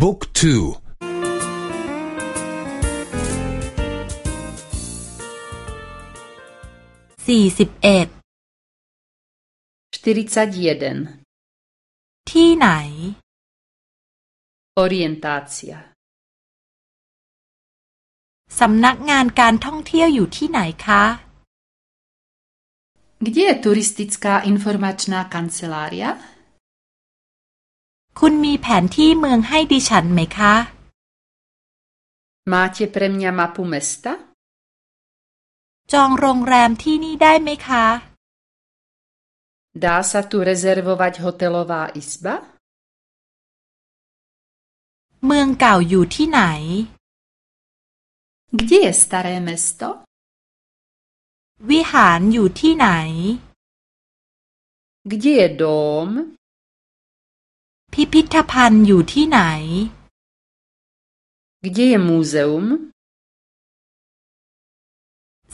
บุ๊กทูสี่สิบเอ็ดที่ไหน Orientácia สำนักงานการท่องเที่ยวอยู่ที่ไหนคะ Gdzie je turistická informačná kancelária? คุณมีแผนที่เมืองให้ดิฉันไหมคะ Máte pre mňa mapu mesta? จองโรงแรมที่นี่ได้ไหมคะ Dá sa tu rezervovať hotelová izba? เมืองเก่าอยู่ที่ไหน Gdzie je staré mesto? วิหารอยู่ที่ไหน Gdzie je dóm? พิพิธภัณฑ์อยู่ที่ไหน Gdzie je múzeum?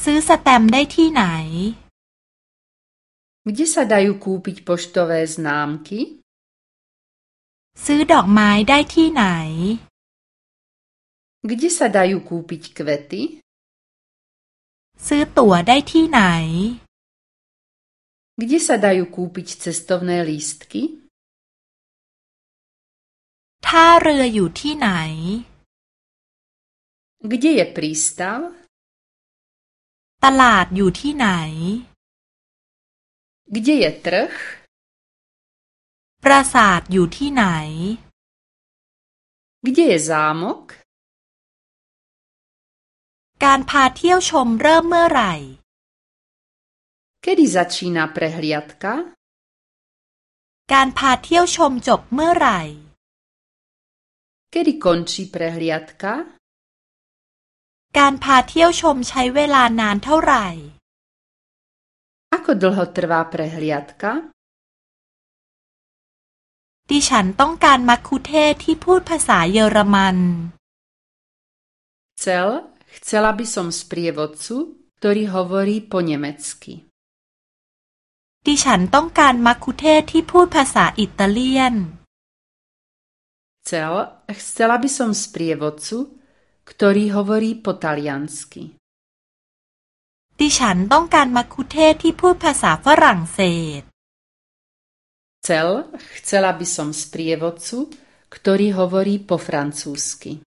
ซื้อสแตมป์ได้ที่ไหน Gdzie sa dajú kúpiť poštové známky? ซื้อดอกไม้ได้ที่ไหน Kde sa dajú kúpiť kvety? ซื้อตั๋วได้ที่ไหน Kde sa dajú kúpiť cestovné lístky? ท่าเรืออยู่ที่ไหน Kde je prístav? ตลาดอยู่ที่ไหน Kde je trh? ปราสาทอยู่ที่ไหน Kde je zámok? การพาเที่ยวชมเริ่มเมื่อไหร่ Kedy začína prehliadka? การพาเที่ยวชมจบเมื่อไหร่ Kedy končí prehliadka? การพาเที่ยวชมใช้เวลานานเท่าไหร่ Ako dlho trvá prehliadka? ดิฉันต้องการมัคคุเทศที่พูดภาษาเยอรมัน Chcel, chcela by som sprievodcu, ktorý hovorí po nemecky. ดิฉันต้องการมัคคุเทศที่พูดภาษาอิตาเลียน Chcel, chcela by som sprievodcu, ktorý hovorí po taliansky. ดิฉันต้องการมัคคุเทศที่พูดภาษาฝรั่งเศส Chcel, chcela by som sprievodcu, ktorý hovorí po francúzsky.